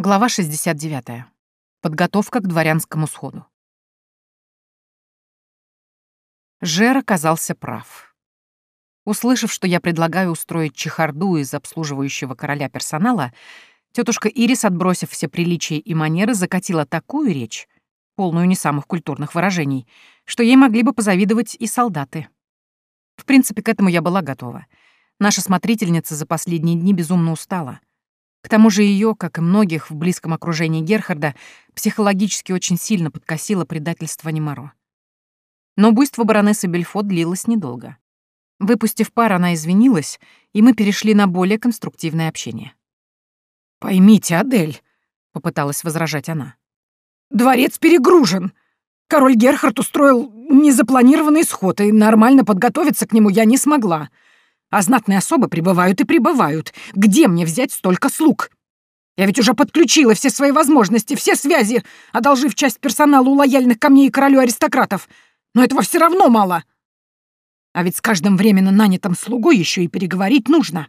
Глава 69. Подготовка к дворянскому сходу. Жер оказался прав. Услышав, что я предлагаю устроить чехарду из обслуживающего короля персонала, тетушка Ирис, отбросив все приличия и манеры, закатила такую речь, полную не самых культурных выражений, что ей могли бы позавидовать и солдаты. В принципе, к этому я была готова. Наша смотрительница за последние дни безумно устала — к тому же ее, как и многих в близком окружении Герхарда, психологически очень сильно подкосило предательство Немаро. Но буйство баронессы Бельфо длилось недолго. Выпустив пар, она извинилась, и мы перешли на более конструктивное общение. «Поймите, Адель», — попыталась возражать она, — «дворец перегружен. Король Герхард устроил незапланированный сход, и нормально подготовиться к нему я не смогла. А знатные особы прибывают и прибывают. Где мне взять столько слуг? Я ведь уже подключила все свои возможности, все связи, одолжив часть персонала у лояльных ко мне и королю аристократов. Но этого все равно мало. А ведь с каждым временно нанятым слугой еще и переговорить нужно.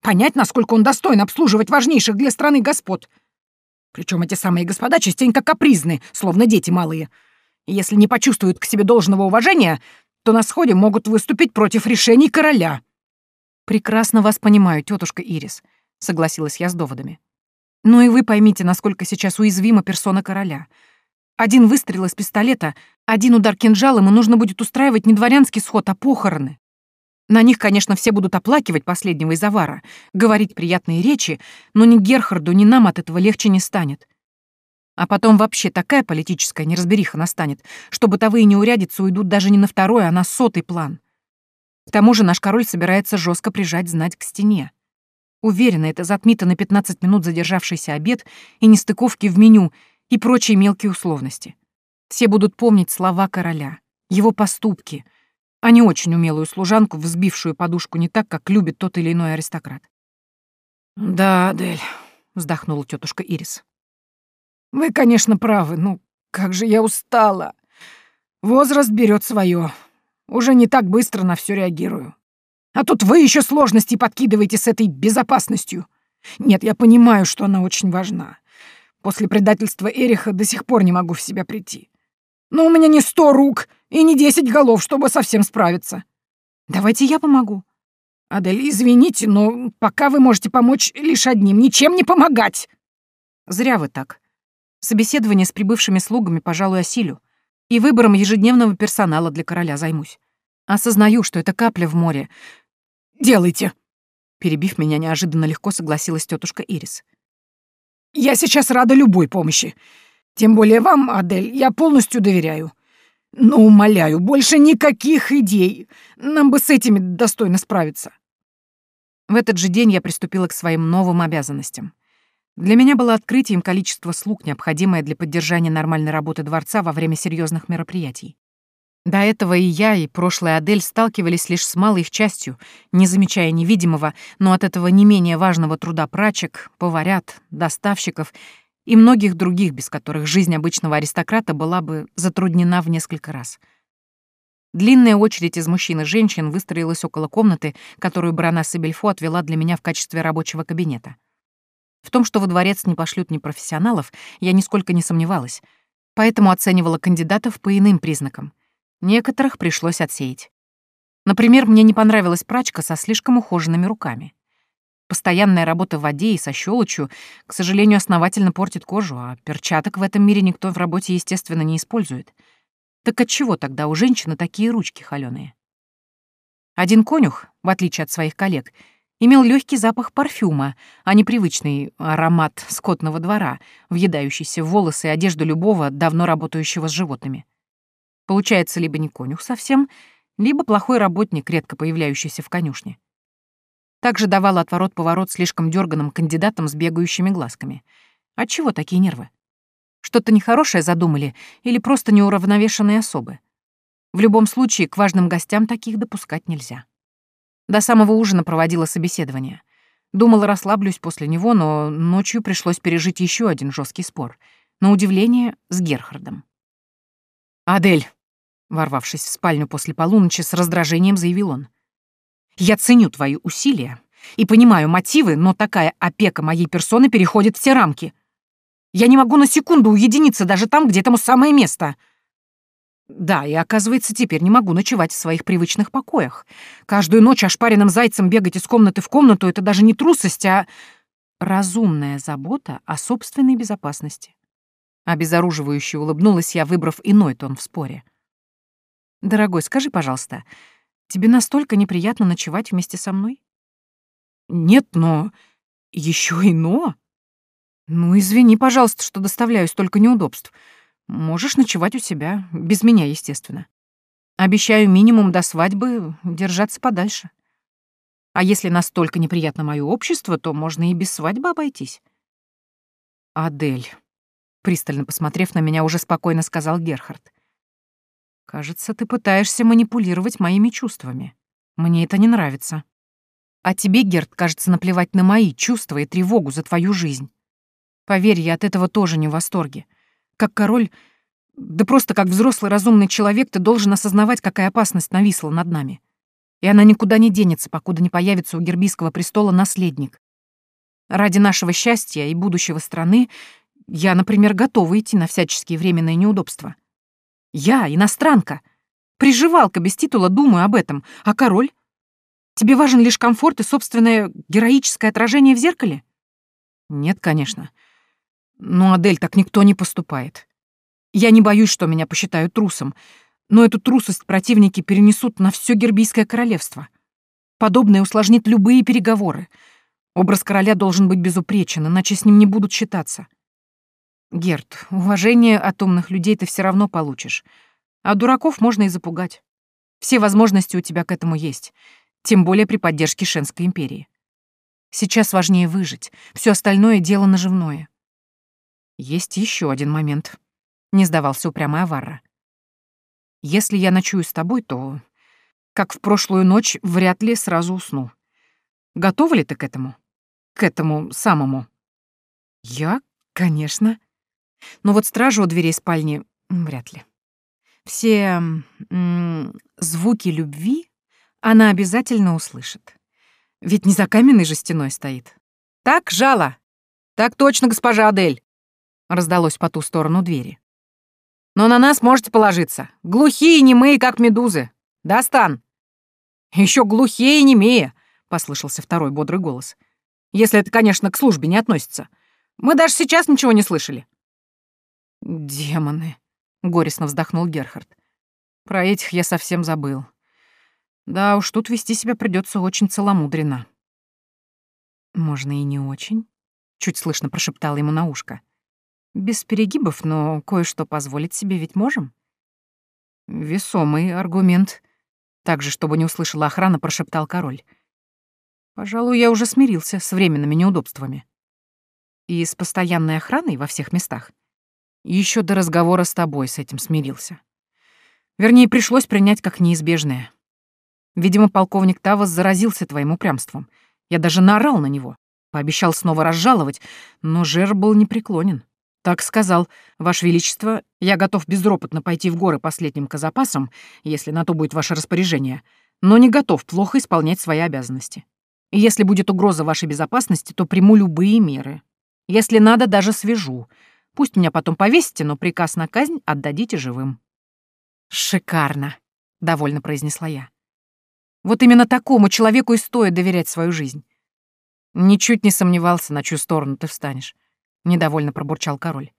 Понять, насколько он достоин обслуживать важнейших для страны господ. Причем эти самые господа частенько капризны, словно дети малые. И если не почувствуют к себе должного уважения, то на сходе могут выступить против решений короля. «Прекрасно вас понимаю, тетушка Ирис», — согласилась я с доводами. «Но и вы поймите, насколько сейчас уязвима персона короля. Один выстрел из пистолета, один удар кинжалом, и нужно будет устраивать не дворянский сход, а похороны. На них, конечно, все будут оплакивать последнего из авара, говорить приятные речи, но ни Герхарду, ни нам от этого легче не станет. А потом вообще такая политическая неразбериха настанет, что бытовые неурядицы уйдут даже не на второй, а на сотый план. К тому же наш король собирается жестко прижать знать к стене. Уверена, это затмит на 15 минут задержавшийся обед и нестыковки в меню и прочие мелкие условности. Все будут помнить слова короля, его поступки, а не очень умелую служанку, взбившую подушку не так, как любит тот или иной аристократ. «Да, Адель», — вздохнула тетушка Ирис. «Вы, конечно, правы, но как же я устала. Возраст берет свое. Уже не так быстро на все реагирую. А тут вы еще сложности подкидываете с этой безопасностью. Нет, я понимаю, что она очень важна. После предательства Эриха до сих пор не могу в себя прийти. Но у меня не сто рук и не десять голов, чтобы совсем справиться. Давайте я помогу. Адель, извините, но пока вы можете помочь лишь одним, ничем не помогать. Зря вы так. Собеседование с прибывшими слугами, пожалуй, осилю и выбором ежедневного персонала для короля займусь. Осознаю, что это капля в море. Делайте. Перебив меня, неожиданно легко согласилась тетушка Ирис. Я сейчас рада любой помощи. Тем более вам, Адель, я полностью доверяю. Но, умоляю, больше никаких идей. Нам бы с этими достойно справиться. В этот же день я приступила к своим новым обязанностям. Для меня было открытием количество слуг, необходимое для поддержания нормальной работы дворца во время серьезных мероприятий. До этого и я, и прошлая Адель сталкивались лишь с малой их частью, не замечая невидимого, но от этого не менее важного труда прачек, поварят, доставщиков и многих других, без которых жизнь обычного аристократа была бы затруднена в несколько раз. Длинная очередь из мужчин и женщин выстроилась около комнаты, которую баронесса Бельфо отвела для меня в качестве рабочего кабинета. В том, что во дворец не пошлют непрофессионалов, я нисколько не сомневалась, поэтому оценивала кандидатов по иным признакам. Некоторых пришлось отсеять. Например, мне не понравилась прачка со слишком ухоженными руками. Постоянная работа в воде и со щелочью, к сожалению, основательно портит кожу, а перчаток в этом мире никто в работе, естественно, не использует. Так отчего тогда у женщины такие ручки холёные? Один конюх, в отличие от своих коллег, имел легкий запах парфюма, а не привычный аромат скотного двора, въедающийся в волосы и одежду любого, давно работающего с животными. Получается либо не конюх совсем, либо плохой работник, редко появляющийся в конюшне. Также давал отворот-поворот слишком дерганым кандидатам с бегающими глазками. Отчего такие нервы? Что-то нехорошее задумали или просто неуравновешенные особы? В любом случае, к важным гостям таких допускать нельзя. До самого ужина проводила собеседование. Думала, расслаблюсь после него, но ночью пришлось пережить еще один жесткий спор. На удивление, с Герхардом. «Адель», ворвавшись в спальню после полуночи, с раздражением заявил он. «Я ценю твои усилия и понимаю мотивы, но такая опека моей персоны переходит все рамки. Я не могу на секунду уединиться даже там, где этому самое место. Да, и оказывается, теперь не могу ночевать в своих привычных покоях. Каждую ночь ошпаренным зайцем бегать из комнаты в комнату — это даже не трусость, а разумная забота о собственной безопасности. Обезоруживающе улыбнулась я, выбрав иной тон в споре. «Дорогой, скажи, пожалуйста, тебе настолько неприятно ночевать вместе со мной?» «Нет, но... еще и но...» «Ну, извини, пожалуйста, что доставляю столько неудобств. Можешь ночевать у себя, без меня, естественно. Обещаю минимум до свадьбы держаться подальше. А если настолько неприятно мое общество, то можно и без свадьбы обойтись». «Адель», — пристально посмотрев на меня, уже спокойно сказал Герхард. «Кажется, ты пытаешься манипулировать моими чувствами. Мне это не нравится. А тебе, Герд, кажется, наплевать на мои чувства и тревогу за твою жизнь. Поверь, я от этого тоже не в восторге. Как король, да просто как взрослый разумный человек, ты должен осознавать, какая опасность нависла над нами. И она никуда не денется, покуда не появится у Гербийского престола наследник. Ради нашего счастья и будущего страны я, например, готова идти на всяческие временные неудобства. Я, иностранка, приживалка без титула, думаю об этом. А король? Тебе важен лишь комфорт и собственное героическое отражение в зеркале? Нет, конечно. Но, Адель, так никто не поступает. Я не боюсь, что меня посчитают трусом, но эту трусость противники перенесут на все Гербийское королевство. Подобное усложнит любые переговоры. Образ короля должен быть безупречен, иначе с ним не будут считаться. Герт, уважение от умных людей ты все равно получишь, а дураков можно и запугать. Все возможности у тебя к этому есть, тем более при поддержке Шенской империи. Сейчас важнее выжить, все остальное — дело наживное. Есть еще один момент. Не сдавался упрямый Аварра. Если я ночую с тобой, то, как в прошлую ночь, вряд ли сразу усну. Готова ли ты к этому? К этому самому? Я? Конечно. Но вот стража у дверей спальни вряд ли. Все звуки любви она обязательно услышит. Ведь не за каменной же стеной стоит. Так, жало? Так точно, госпожа Адель раздалось по ту сторону двери. «Но на нас можете положиться. Глухие немые, как медузы. Да, Стан?» «Еще глухие и немые», — послышался второй бодрый голос. «Если это, конечно, к службе не относится. Мы даже сейчас ничего не слышали». «Демоны», — горестно вздохнул Герхард. «Про этих я совсем забыл. Да уж, тут вести себя придется очень целомудренно». «Можно и не очень», — чуть слышно прошептал ему на ушко. Без перегибов, но кое-что позволить себе ведь можем. Весомый аргумент. Так же, чтобы не услышала охрана, прошептал король. Пожалуй, я уже смирился с временными неудобствами. И с постоянной охраной во всех местах. Еще до разговора с тобой с этим смирился. Вернее, пришлось принять как неизбежное. Видимо, полковник Тавас заразился твоим упрямством. Я даже наорал на него. Пообещал снова разжаловать, но Жер был непреклонен. Так сказал, Ваше Величество, я готов безропотно пойти в горы последним казапасом, если на то будет ваше распоряжение, но не готов плохо исполнять свои обязанности. И если будет угроза вашей безопасности, то приму любые меры. Если надо, даже свяжу. Пусть меня потом повесите, но приказ на казнь отдадите живым». «Шикарно», — довольно произнесла я. «Вот именно такому человеку и стоит доверять свою жизнь. Ничуть не сомневался, на чью сторону ты встанешь. — недовольно пробурчал король.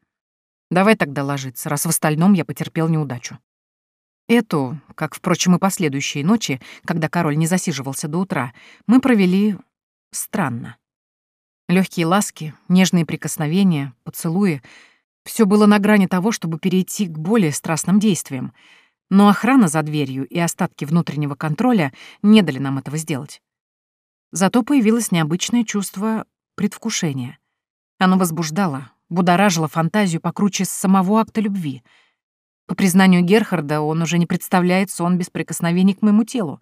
«Давай тогда ложиться, раз в остальном я потерпел неудачу». Эту, как, впрочем, и последующие ночи, когда король не засиживался до утра, мы провели странно. Легкие ласки, нежные прикосновения, поцелуи — все было на грани того, чтобы перейти к более страстным действиям, но охрана за дверью и остатки внутреннего контроля не дали нам этого сделать. Зато появилось необычное чувство предвкушения — оно возбуждало, будоражило фантазию покруче самого акта любви. По признанию Герхарда, он уже не представляет сон без прикосновений к моему телу.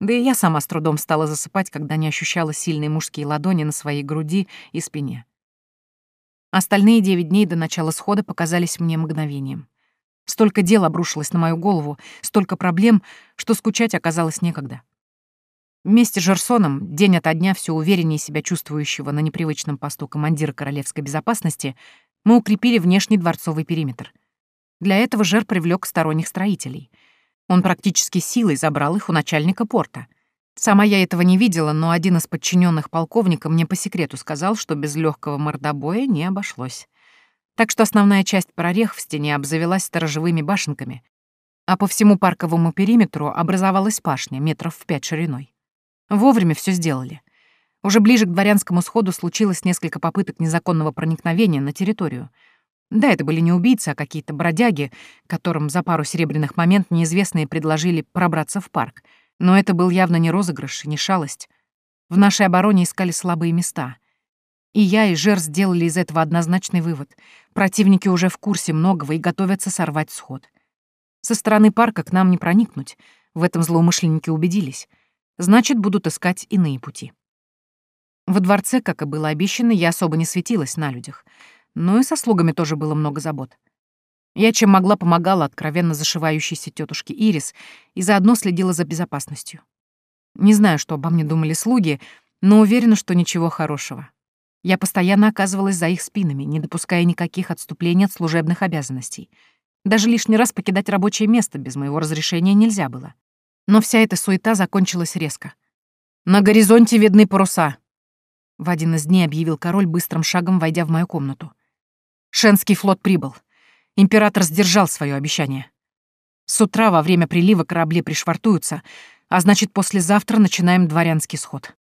Да и я сама с трудом стала засыпать, когда не ощущала сильные мужские ладони на своей груди и спине. Остальные девять дней до начала схода показались мне мгновением. Столько дел обрушилось на мою голову, столько проблем, что скучать оказалось некогда. Вместе с Жерсоном, день ото дня все увереннее себя чувствующего на непривычном посту командира королевской безопасности, Мы укрепили внешний дворцовый периметр. Для этого Жер привлек сторонних строителей. Он практически силой забрал их у начальника порта. Сама я этого не видела, но один из подчиненных полковника мне по секрету сказал, что без легкого мордобоя не обошлось. Так что основная часть прорех в стене обзавелась сторожевыми башенками, а по всему парковому периметру образовалась пашня метров в пять шириной. Вовремя все сделали. Уже ближе к дворянскому сходу случилось несколько попыток незаконного проникновения на территорию. Да, это были не убийцы, а какие-то бродяги, которым за пару серебряных момент неизвестные предложили пробраться в парк. Но это был явно не розыгрыш не шалость. В нашей обороне искали слабые места. И я, и Жер сделали из этого однозначный вывод. Противники уже в курсе многого и готовятся сорвать сход. Со стороны парка к нам не проникнуть. В этом злоумышленники убедились. Значит, будут искать иные пути. Во дворце, как и было обещано, я особо не светилась на людях. Но и со слугами тоже было много забот. Я чем могла помогала откровенно зашивающейся тетушке Ирис и заодно следила за безопасностью. Не знаю, что обо мне думали слуги, но уверена, что ничего хорошего. Я постоянно оказывалась за их спинами, не допуская никаких отступлений от служебных обязанностей — даже лишний раз покидать рабочее место без моего разрешения нельзя было. Но вся эта суета закончилась резко. «На горизонте видны паруса», — в один из дней объявил король быстрым шагом, войдя в мою комнату. «Шенский флот прибыл. Император сдержал свое обещание. С утра во время прилива корабли пришвартуются, а значит, послезавтра начинаем дворянский сход.